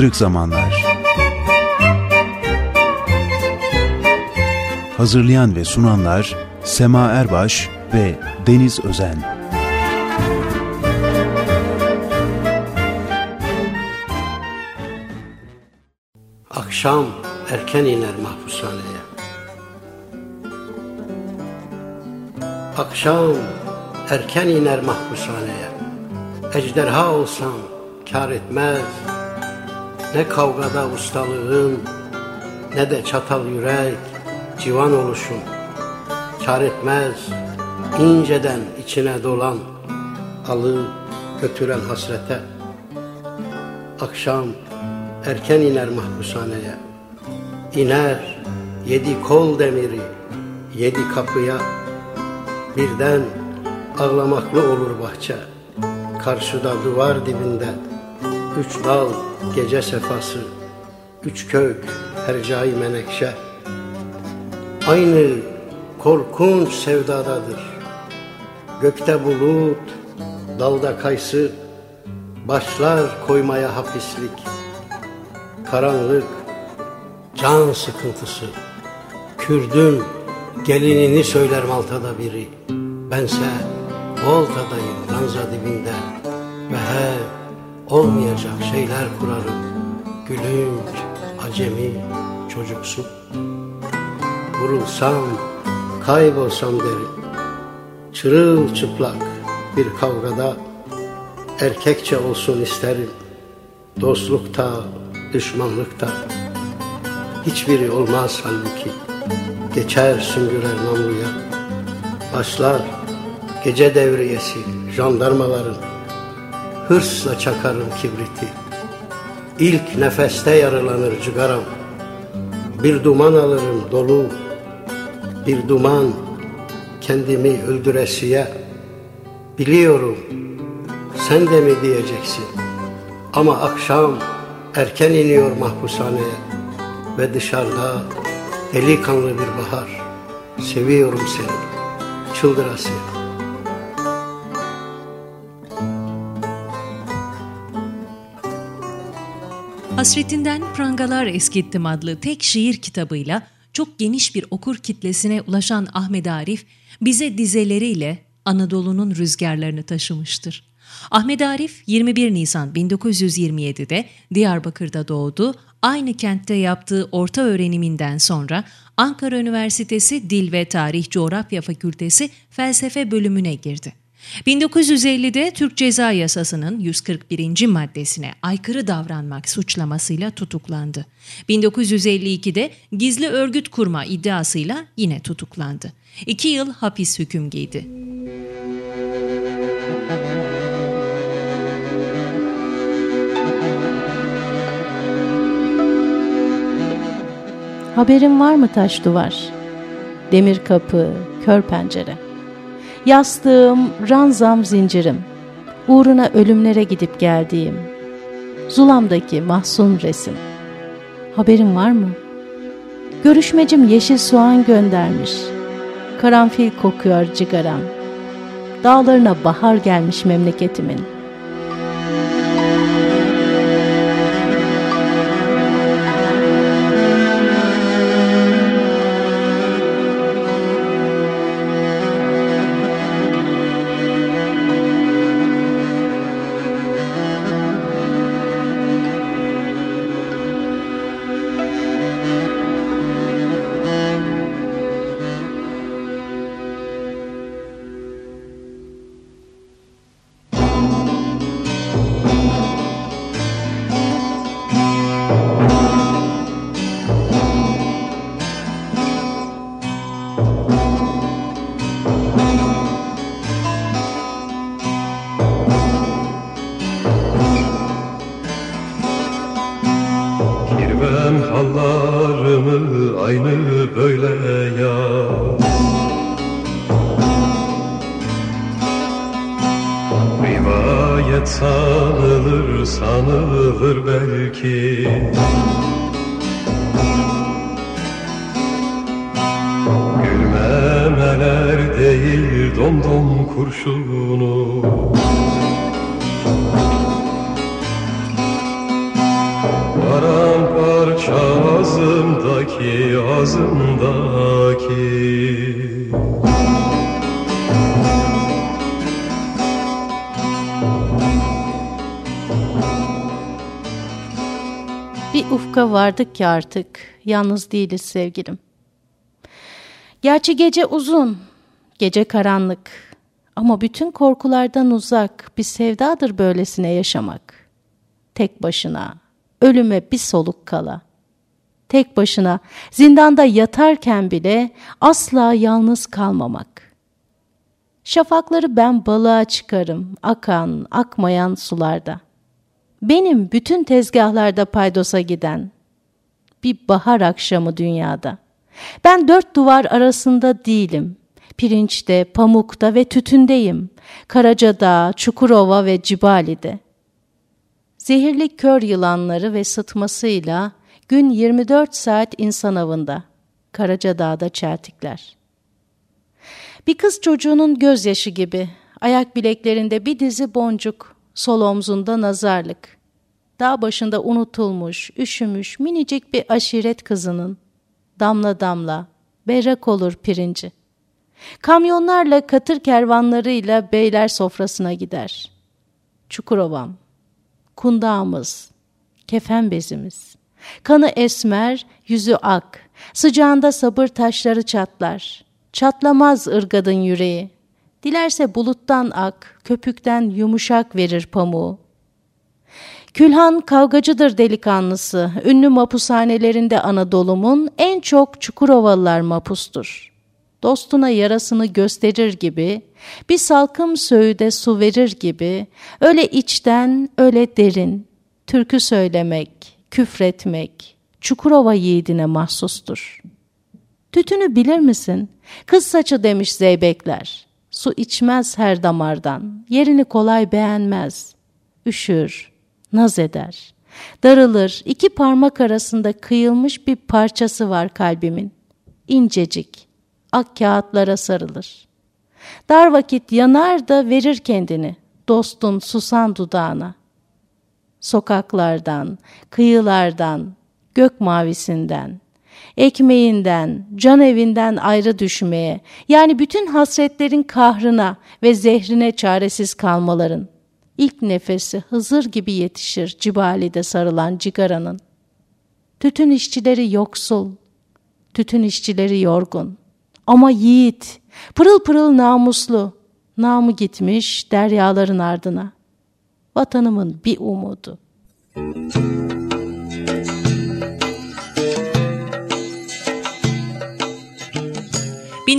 Kırık Zamanlar. Hazırlayan ve sunanlar Sema Erbaş ve Deniz Özen. Akşam erken iner mahpushaneye. Akşam erken iner mahpushaneye. Ejderha olsam kar etmez Ne kavgada ustalığın Ne de çatal yürek civan oluşun Kar etmez inceden içine dolan Alı götüren hasrete. Akşam erken iner mahpushaneye İner yedi kol demiri yedi kapıya. Birden ağlamaklı olur bahçe Karşıda duvar dibinde Üç dal gece sefası Üç kök hercai menekşe. Aynı korkunç sevdadadır. Gökte bulut, dalda kaysı Başlar koymaya hapislik. Karanlık, can sıkıntısı. Kürdün gelinini söyler Malta'da biri. Bense Volta'dayım ranza dibinde Ve hep olmayacak şeyler kurarım. Gülünç, acemi, çocuksu. Vurulsam, kaybolsam derim. Çırılçıplak bir kavgada Erkekçe olsun isterim. Dostlukta, düşmanlıkta Hiçbiri olmaz halbuki. Geçer süngüler namluya Başlar gece devriyesi jandarmaların Hırsla çakarım kibriti. İlk nefeste yaralanır cıgaram Bir duman alırım dolu. Bir duman kendimi öldüresiye. Biliyorum sen de mi diyeceksin? Ama akşam erken iniyor mahpushaneye Ve dışarıda delikanlı bir bahar. Seviyorum seni çıldırasıya Hasretinden Prangalar Eskittim adlı tek şiir kitabıyla çok geniş bir okur kitlesine ulaşan Ahmet Arif, bize dizeleriyle Anadolu'nun rüzgarlarını taşımıştır. Ahmet Arif 21 Nisan 1927'de Diyarbakır'da doğdu. Aynı kentte yaptığı orta öğreniminden sonra Ankara Üniversitesi Dil ve Tarih Coğrafya Fakültesi Felsefe bölümüne girdi. 1950'de Türk Ceza Yasası'nın 141. maddesine aykırı davranmak suçlamasıyla tutuklandı. 1952'de gizli örgüt kurma iddiasıyla yine tutuklandı. İki yıl hapis hüküm giydi. Haberin var mı taş duvar? Demir kapı, kör pencere. Yastığım, ranzam, zincirim. Uğruna ölümlere gidip geldiğim. Zulamdaki mahzun resim. Haberin var mı? Görüşmecim yeşil soğan göndermiş. Karanfil kokuyor cigaram. Dağlarına bahar gelmiş memleketimin.'' Ufka vardık ki artık yalnız değiliz sevgilim. Gerçi gece uzun, gece karanlık ama bütün korkulardan uzak bir sevdadır böylesine yaşamak. Tek başına, ölüme bir soluk kala. Tek başına zindanda yatarken bile asla yalnız kalmamak. Şafakları ben balığa çıkarım, akan, akmayan sularda. Benim bütün tezgahlarda paydosa giden. Bir bahar akşamı dünyada. Ben dört duvar arasında değilim. Pirinçte, pamukta ve tütündeyim. Karacadağ, Çukurova ve Cibali'de. Zehirli kör yılanları ve sıtmasıyla gün 24 saat insan avında. Karacadağ'da çeltikler. Bir kız çocuğunun gözyaşı gibi, ayak bileklerinde bir dizi boncuk, sol omzunda nazarlık. Dağ başında unutulmuş, üşümüş minicik bir aşiret kızının. Damla damla, berrak olur pirinci. Kamyonlarla katır kervanlarıyla beyler sofrasına gider. Çukurovam, kundağımız, kefen bezimiz. Kanı esmer, yüzü ak, sıcağında sabır taşları çatlar. Çatlamaz ırgadın yüreği. Dilerse buluttan ak, köpükten yumuşak verir pamuğu. Külhan kavgacıdır delikanlısı. Ünlü mapushanelerinde Anadolu'mun en çok Çukurovalılar mapustur. Dostuna yarasını gösterir gibi, bir salkım söğüde su verir gibi, öyle içten, öyle derin, türkü söylemek, küfretmek, Çukurova yiğidine mahsustur. Tütünü bilir misin? Kız saçı demiş zeybekler. Su içmez her damardan, yerini kolay beğenmez. Üşür, naz eder. Darılır, iki parmak arasında kıyılmış bir parçası var kalbimin. İncecik, ak kağıtlara sarılır. Dar vakit yanar da verir kendini, dostun susan dudağına. Sokaklardan, kıyılardan, gök mavisinden, ekmeğinden, can evinden ayrı düşmeye, yani bütün hasretlerin kahrına ve zehrine çaresiz kalmaların. İlk nefesi Hızır gibi yetişir Cibali'de sarılan cigaranın. Tütün işçileri yoksul, tütün işçileri yorgun. Ama yiğit, pırıl pırıl namuslu, namı gitmiş deryaların ardına. Vatanımın bir umudu. Müzik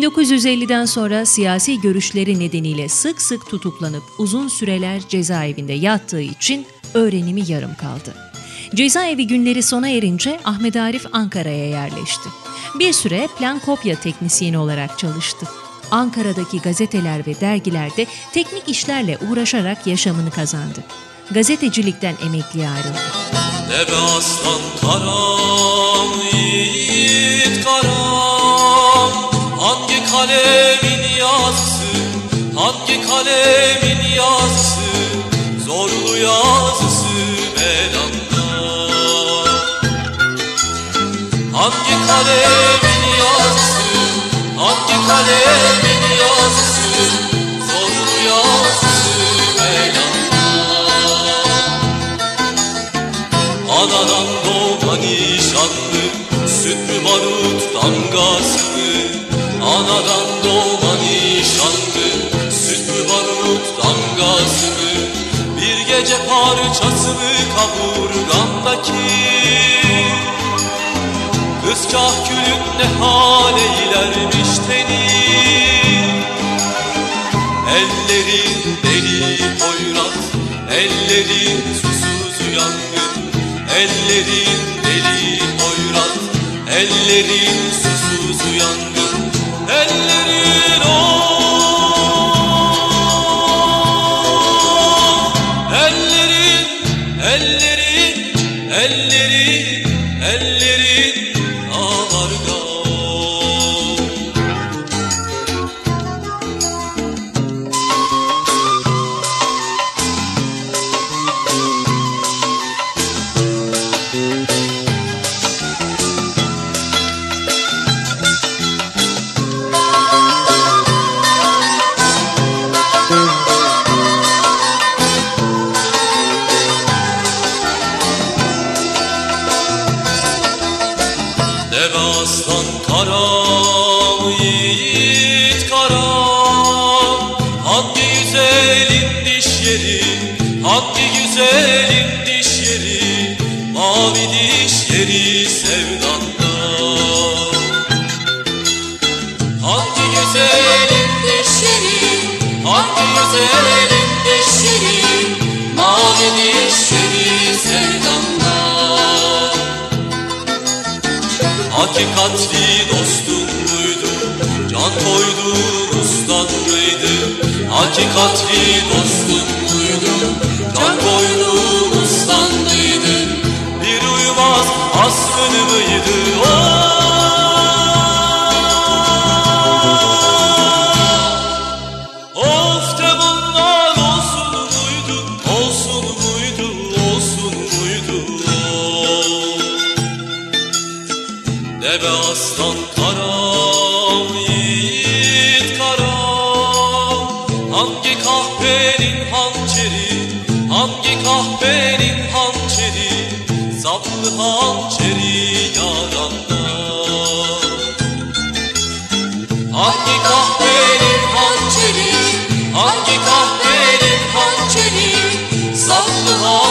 1950'den sonra siyasi görüşleri nedeniyle sık sık tutuklanıp uzun süreler cezaevinde yattığı için öğrenimi yarım kaldı. Cezaevi günleri sona erince Ahmet Arif Ankara'ya yerleşti. Bir süre plan kopya teknisyeni olarak çalıştı. Ankara'daki gazeteler ve dergilerde teknik işlerle uğraşarak yaşamını kazandı. Gazetecilikten emekliye ayrıldı. Deve aslan karam, yiğit karam, kalemin yazısı Hangi kalemin yazısı Zorlu yazısı belanda Hangi kalemin yazısı Hangi kalemin yazısı Zorlu yazısı belanda Anadan doğma nişanlı Sütlü barut damgası Anadan doğma nişanlı Sütlü barut damgasını Bir gece parçasını kaburgamdaki Kız kahkülün ne hale ilermiş teni Ellerin deli hoyrat Ellerin susuz yangın Ellerin deli hoyrat Ellerin susuz yangın Hakikatli dostum muydu Can koyduğun ustan mıydı Bir uyumaz askın mıydı Oh! Kahvenin hançeri Saplı hançeri yaranda Hangi kahvenin hançeri Hangi kahvenin hançeri Saplı hançeri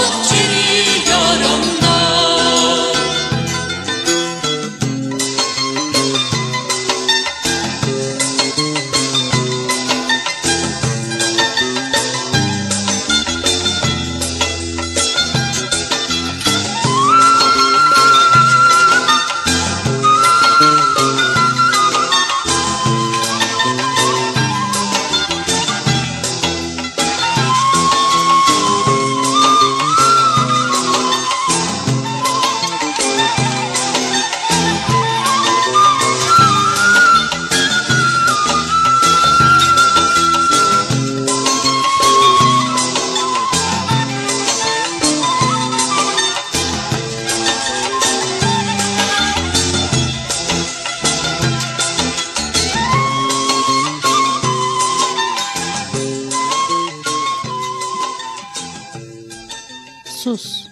Sus.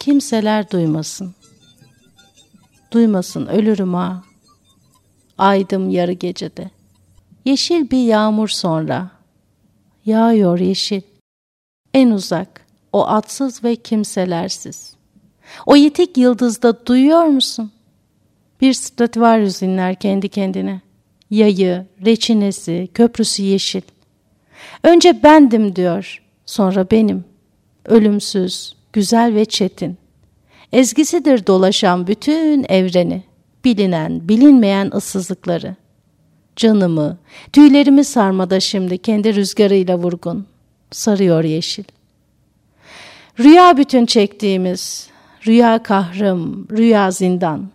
Kimseler duymasın. Duymasın ölürüm ha. Aydım yarı gecede. Yeşil bir yağmur sonra. Yağıyor yeşil. En uzak, o atsız ve kimselersiz. O yitik yıldızda duyuyor musun? Bir Stradivarius inler kendi kendine. Yayı, reçinesi, köprüsü yeşil. Önce bendim diyor, sonra benim. Ölümsüz, güzel ve çetin. Ezgisidir dolaşan bütün evreni, bilinen, bilinmeyen ıssızlıkları. Canımı, tüylerimi sarmada şimdi kendi rüzgarıyla vurgun. Sarıyor yeşil. Rüya bütün çektiğimiz, rüya kahrım, rüya zindan.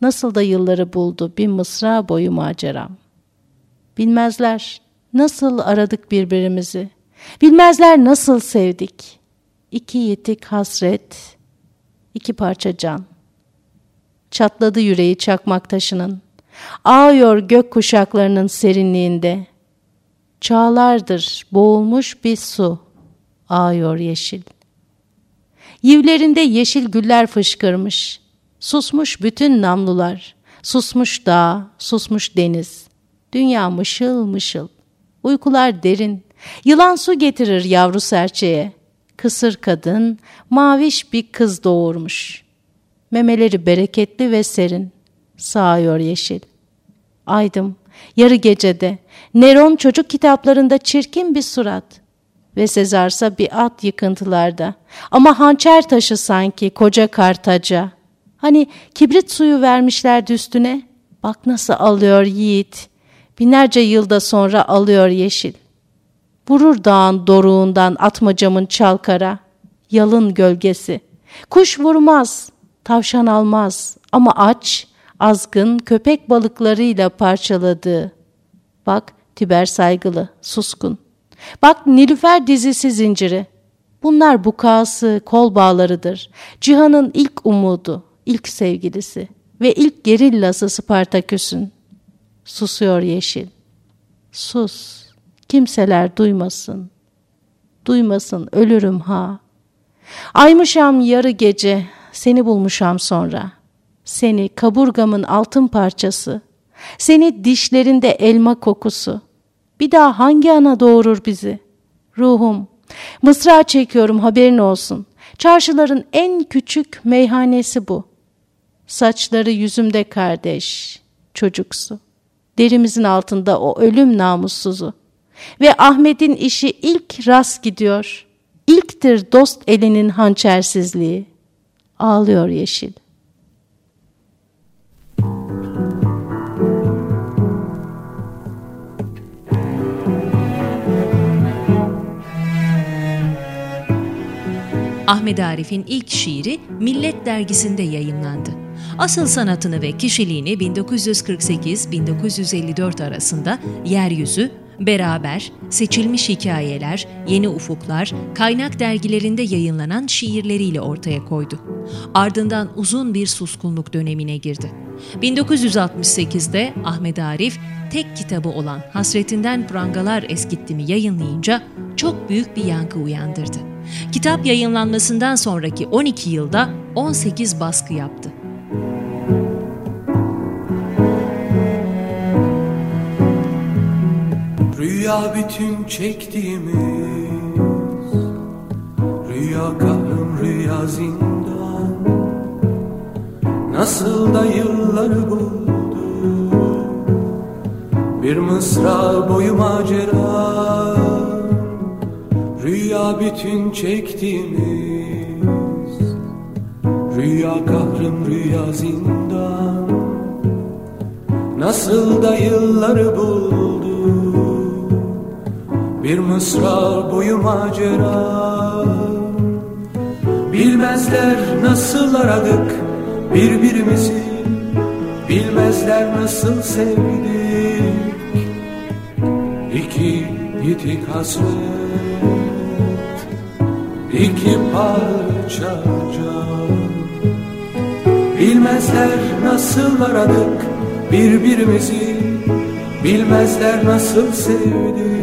Nasıl da yılları buldu bir mısra boyu maceram. Bilmezler nasıl aradık birbirimizi. Bilmezler nasıl sevdik. İki yetik hasret, iki parça can. Çatladı yüreği çakmak taşının. Ağıyor gök kuşaklarının serinliğinde. Çağlardır boğulmuş bir su. Ağıyor yeşil. Yivlerinde yeşil güller fışkırmış. Susmuş bütün namlular. Susmuş dağ, susmuş deniz. Dünya mışıl mışıl. Uykular derin. Yılan su getirir yavru serçeye. Kısır kadın, maviş bir kız doğurmuş. Memeleri bereketli ve serin. Sağıyor yeşil. Aydım, yarı gecede. Neron çocuk kitaplarında çirkin bir surat. Ve Sezarsa bir at yıkıntılarda. Ama hançer taşı sanki koca kartaca. Hani kibrit suyu vermişlerdi üstüne. Bak nasıl alıyor yiğit. Binlerce yılda sonra alıyor yeşil. Vurur dağın doruğundan atmacamın çalkara. Yalın gölgesi. Kuş vurmaz, tavşan almaz ama aç, azgın köpek balıklarıyla parçaladığı. Bak Tiber saygılı, suskun. Bak Nilüfer dizisi zinciri. Bunlar bukası, kol bağlarıdır. Cihan'ın ilk umudu, ilk sevgilisi ve ilk gerillası Spartaküs'ün. Susuyor yeşil. Sus, kimseler duymasın. Duymasın, ölürüm ha. Aymışam yarı gece, seni bulmuşam sonra. Seni kaburgamın altın parçası, seni dişlerinde elma kokusu. Bir daha hangi ana doğurur bizi? Ruhum, mısra çekiyorum haberin olsun. Çarşıların en küçük meyhanesi bu. Saçları yüzümde kardeş, çocuksu. Derimizin altında o ölüm namussuzu. Ve Ahmet'in işi ilk rast gidiyor. İlktir dost elinin hançersizliği. Ağlıyor yeşil. Ahmet Arif'in ilk şiiri Millet dergisinde yayınlandı. Asıl sanatını ve kişiliğini 1948-1954 arasında Yeryüzü, Beraber, Seçilmiş Hikayeler, Yeni Ufuklar, Kaynak dergilerinde yayınlanan şiirleriyle ortaya koydu. Ardından uzun bir suskunluk dönemine girdi. 1968'de Ahmet Arif tek kitabı olan Hasretinden Prangalar Eskittimi yayınlayınca çok büyük bir yankı uyandırdı. Kitap yayınlanmasından sonraki 12 yılda 18 baskı yaptı. Rüya bütün çektiğimiz. Rüya kahrım rüya zindan. Nasıl da yılları buldu. Bir mısra boyu macera. Rüya bütün çektiğimiz. Rüya kahrım rüya zindan. Nasıl da yılları buldu Bir mısra boyu macera. Bilmezler nasıl aradık birbirimizi. Bilmezler nasıl sevdik İki yitik hasret. İki parça can. Bilmezler nasıl aradık birbirimizi. Bilmezler nasıl sevdik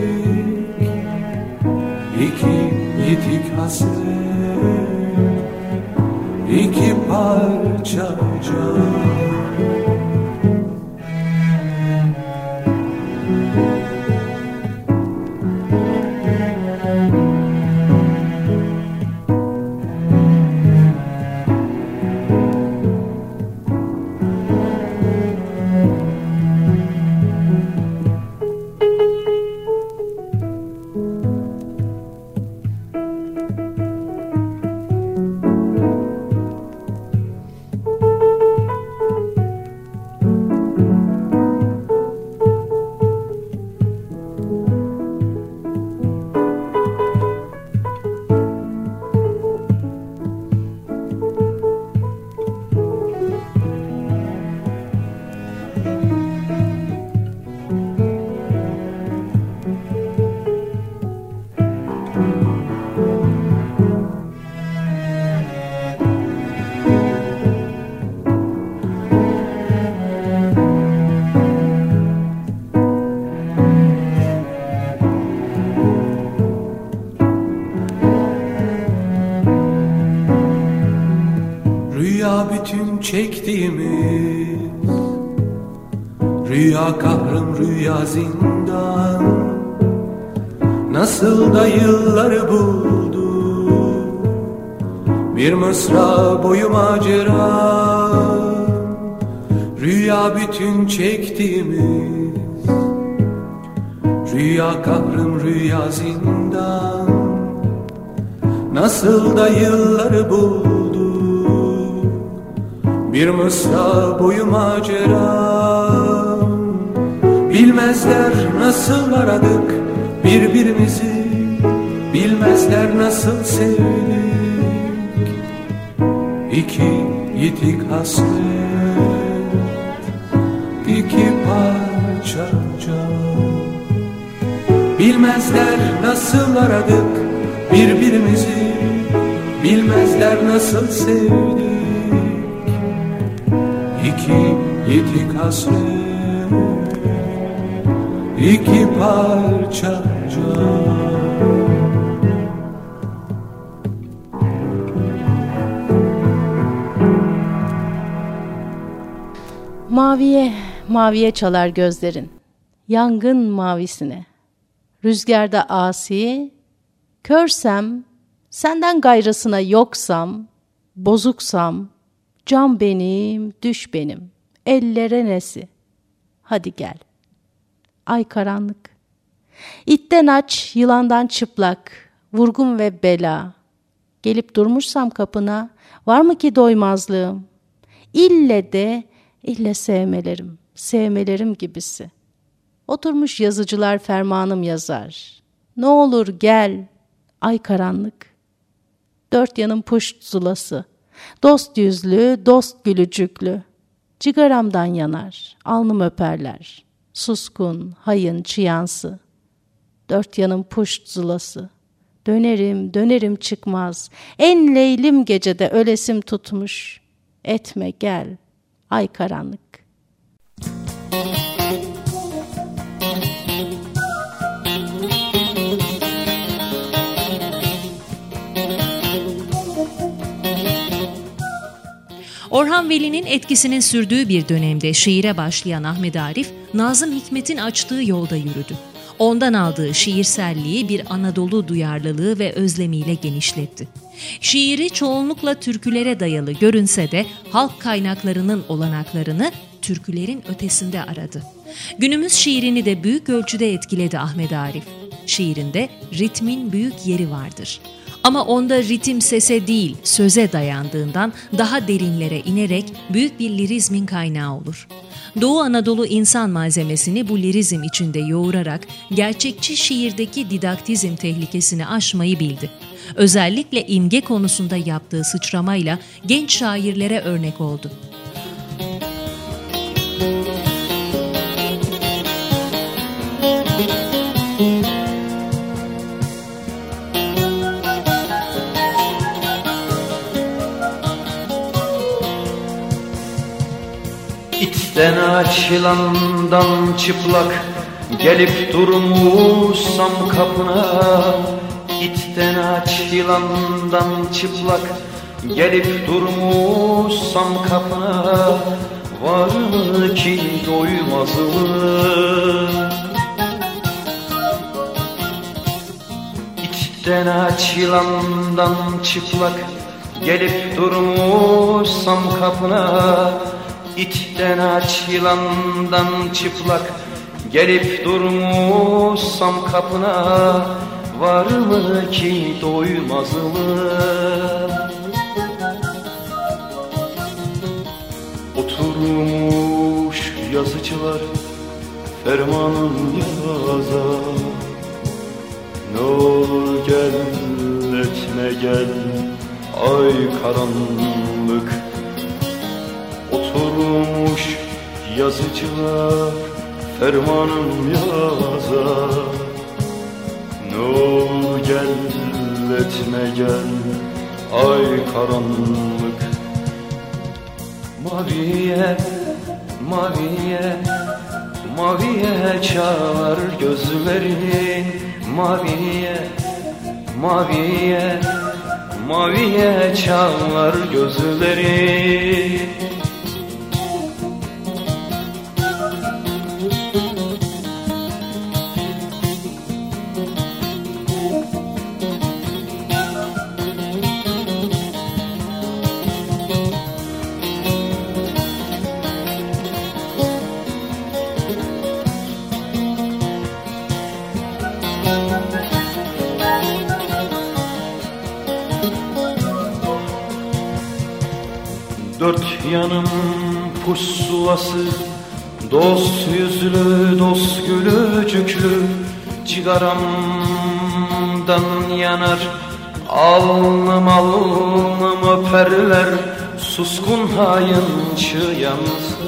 İki yitik hasret iki parça can çektiğimiz Rüya kahrım rüya zindan. Nasıl da yılları buldu. Bir mısra boyu macera. Rüya bütün çektiğimiz Rüya kahrım rüya zindan. Nasıl da yılları buldu bir mısra boyu macera. Bilmezler nasıl aradık birbirimizi. Bilmezler nasıl sevdik İki yitik hasret iki parça can. Bilmezler nasıl aradık birbirimizi. Bilmezler nasıl sevdik iki yitik hasret iki parça can Maviye, maviye çalar gözlerin, yangın mavisine. Rüzgarda asi, körsem, senden gayrısına yoksam, bozuksam, cam benim, düş benim, ellere nesi. Hadi gel. Ay karanlık. İtten aç, yılandan çıplak, vurgun ve bela. Gelip durmuşsam kapına, var mı ki doymazlığım? İlle de İlle sevmelerim, sevmelerim gibisi. Oturmuş yazıcılar fermanım yazar. Ne olur gel, ay karanlık. Dört yanım puşt zulası. Dost yüzlü, dost gülücüklü. Cigaramdan yanar, alnım öperler. Suskun, hayın, çıyansı. Dört yanım puşt zulası. Dönerim, dönerim çıkmaz. En leylim gecede ölesim tutmuş. Etme gel, ay karanlık. Orhan Veli'nin etkisinin sürdüğü bir dönemde şiire başlayan Ahmet Arif, Nazım Hikmet'in açtığı yolda yürüdü. Ondan aldığı şiirselliği bir Anadolu duyarlılığı ve özlemiyle genişletti. Şiiri çoğunlukla türkülere dayalı görünse de halk kaynaklarının olanaklarını türkülerin ötesinde aradı. Günümüz şiirini de büyük ölçüde etkiledi Ahmet Arif. Şiirinde ritmin büyük yeri vardır. Ama onda ritim sese değil, söze dayandığından daha derinlere inerek büyük bir lirizmin kaynağı olur. Doğu Anadolu insan malzemesini bu lirizm içinde yoğurarak gerçekçi şiirdeki didaktizm tehlikesini aşmayı bildi. Özellikle imge konusunda yaptığı sıçramayla genç şairlere örnek oldu. İçten açılandan çıplak Gelip durmuşsam kapına İçten açılandan çıplak Gelip durmuşsam kapına Var mı ki doymaz mı? İçten açılandan çıplak Gelip durmuşsam kapına İçten açılandan çıplak Gelip durmuşsam kapına Var mı ki doymaz mı? Oturmuş yazıcılar Fermanın yazar Ne olur gel etme gel Ay karanlık yazıcılar fermanım yazar Ne olur gel etme gel ay karanlık. Maviye, maviye, maviye çağır gözlerin Maviye, maviye, maviye çağır gözlerin yanım pusulası Dost yüzlü, dost gülücüklü Cigaramdan yanar Alnım alnım öperler. Suskun hayıncı yansın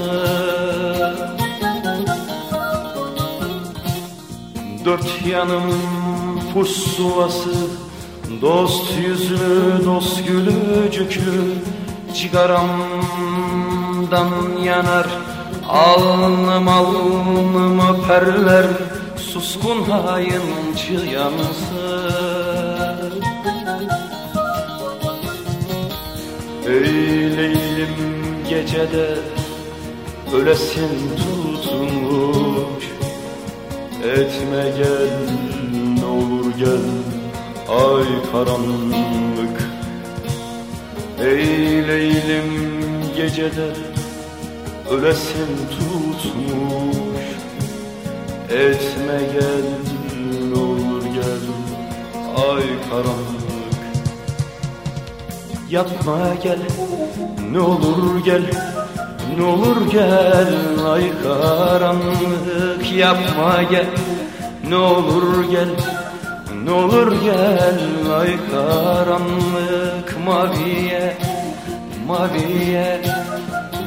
Dört yanım pusulası Dost yüzlü, dost gülücüklü Cigaramdan yanar Alnım alnım öperler Suskun hayıncı yansın Ey Leylim gecede Ölesin tutmuş Etme gel ne olur gel Ay karanlık. Ey Leylim gecede Ölesin tutmuş. Etme gel ne olur gel. Ay karanlık. Yapma gel ne olur gel. Ne olur gel ay karanlık. Yapma gel ne olur gel. Ne olur gel ay karanlık. Maviye maviye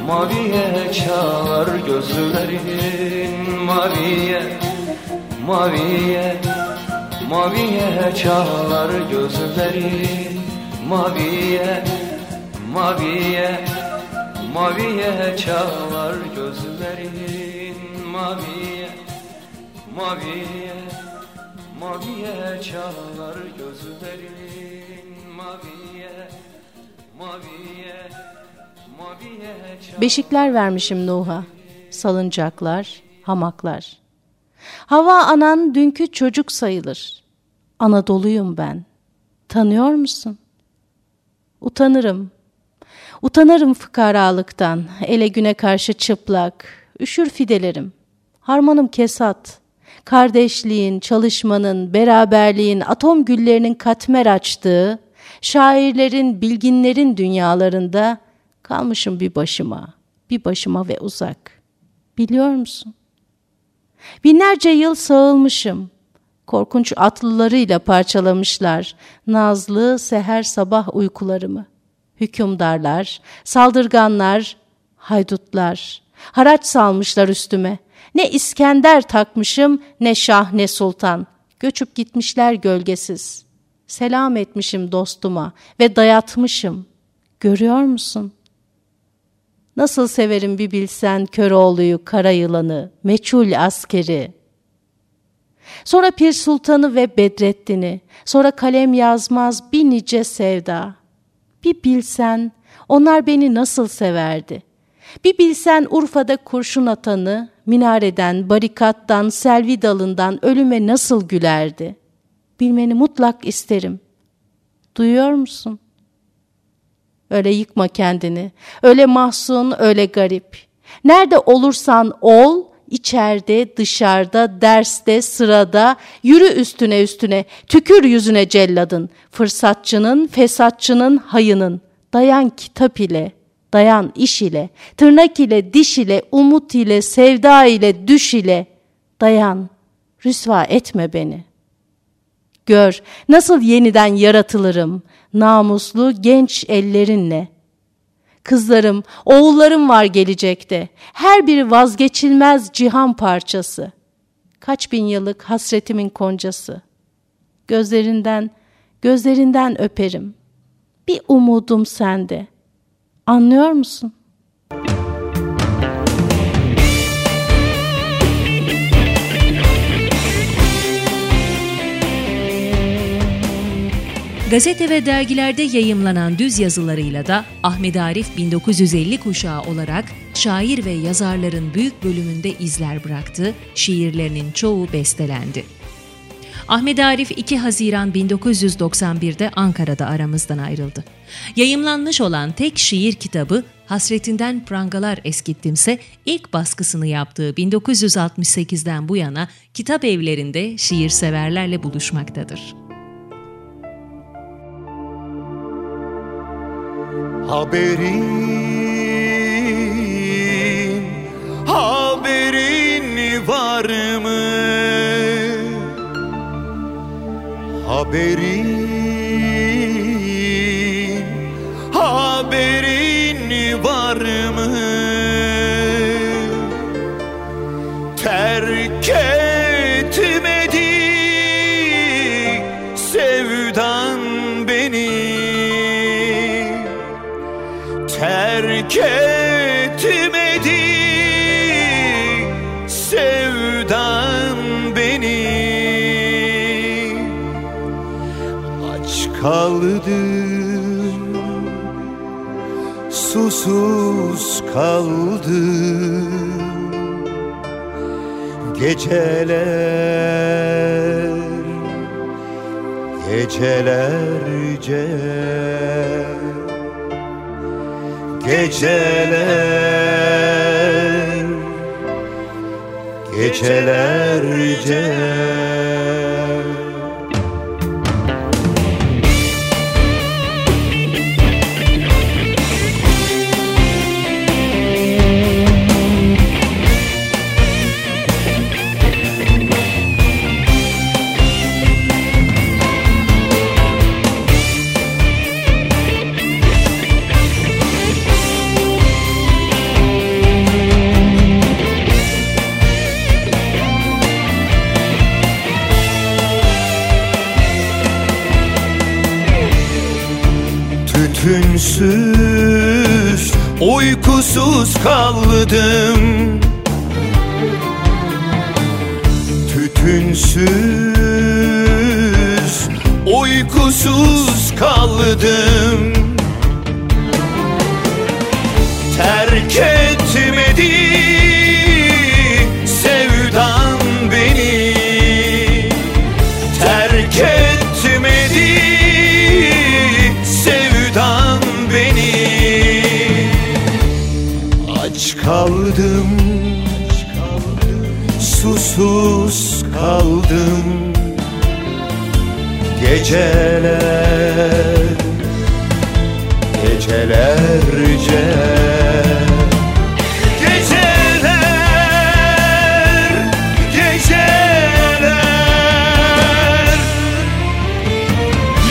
maviye çağır gözlerin maviye maviye maviye çağır gözlerin maviye maviye Maviye çağlar gözlerin maviye Maviye Maviye çağlar gözlerin maviye Maviye çağlar Beşikler vermişim Nuh'a, salıncaklar, hamaklar. Hava anan dünkü çocuk sayılır. Anadolu'yum ben. Tanıyor musun? Utanırım. Utanırım fıkaralıktan, ele güne karşı çıplak, üşür fidelerim. Harmanım kesat, kardeşliğin, çalışmanın, beraberliğin, atom güllerinin katmer açtığı, şairlerin, bilginlerin dünyalarında kalmışım bir başıma, bir başıma ve uzak. Biliyor musun? Binlerce yıl sağılmışım. Korkunç atlılarıyla parçalamışlar nazlı seher sabah uykularımı. Hükümdarlar, saldırganlar, haydutlar, haraç salmışlar üstüme. Ne İskender takmışım, ne şah ne sultan. Göçüp gitmişler gölgesiz. Selam etmişim dostuma ve dayatmışım. Görüyor musun? Nasıl severim bir bilsen Köroğlu'yu, kara yılanı, meçhul askeri. Sonra Pir Sultan'ı ve Bedrettin'i, sonra kalem yazmaz bir nice sevda. Bir bilsen onlar beni nasıl severdi. Bir bilsen Urfa'da kurşun atanı, minareden, barikattan, selvi dalından ölüme nasıl gülerdi. Bilmeni mutlak isterim. Duyuyor musun? Öyle yıkma kendini. Öyle mahzun, öyle garip. Nerede olursan ol, içeride, dışarıda, derste, sırada, yürü üstüne üstüne, tükür yüzüne celladın, fırsatçının, fesatçının, hayının. Dayan kitap ile, dayan iş ile, tırnak ile, diş ile, umut ile, sevda ile, düş ile. Dayan, rüsva etme beni. Gör nasıl yeniden yaratılırım, namuslu genç ellerinle. Kızlarım, oğullarım var gelecekte. Her biri vazgeçilmez cihan parçası. Kaç bin yıllık hasretimin koncası. Gözlerinden, gözlerinden öperim. Bir umudum sende. Anlıyor musun? Gazete ve dergilerde yayımlanan düz yazılarıyla da Ahmet Arif 1950 kuşağı olarak şair ve yazarların büyük bölümünde izler bıraktı, şiirlerinin çoğu bestelendi. Ahmet Arif 2 Haziran 1991'de Ankara'da aramızdan ayrıldı. Yayımlanmış olan tek şiir kitabı Hasretinden Prangalar Eskittimse ilk baskısını yaptığı 1968'den bu yana kitap evlerinde şiir severlerle buluşmaktadır. Haberin, haberin var mı? Haberin, uykusuz kaldım Geceler Gecelerce. Geceler Gecelerce. Geceler Gecelerce Geceler. Geceler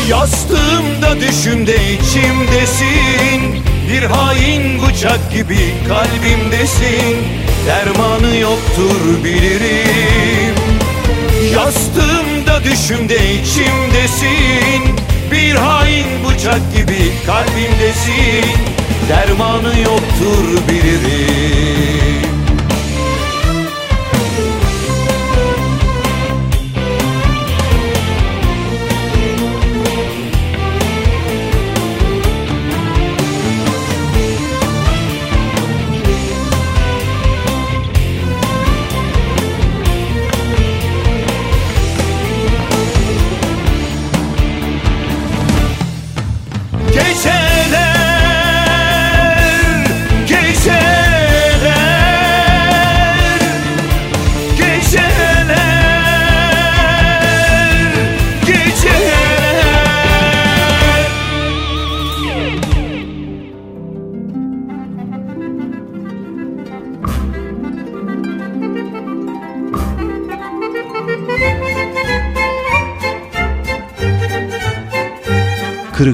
Yastığımda düşümde içimdesin. Bir hain bıçak gibi kalbimdesin. Dermanı yoktur bilirim. Yastığımda düşümde içimdesin. Bir hain bıçak gibi kalbimdesin. Dermanı yoktur bilirim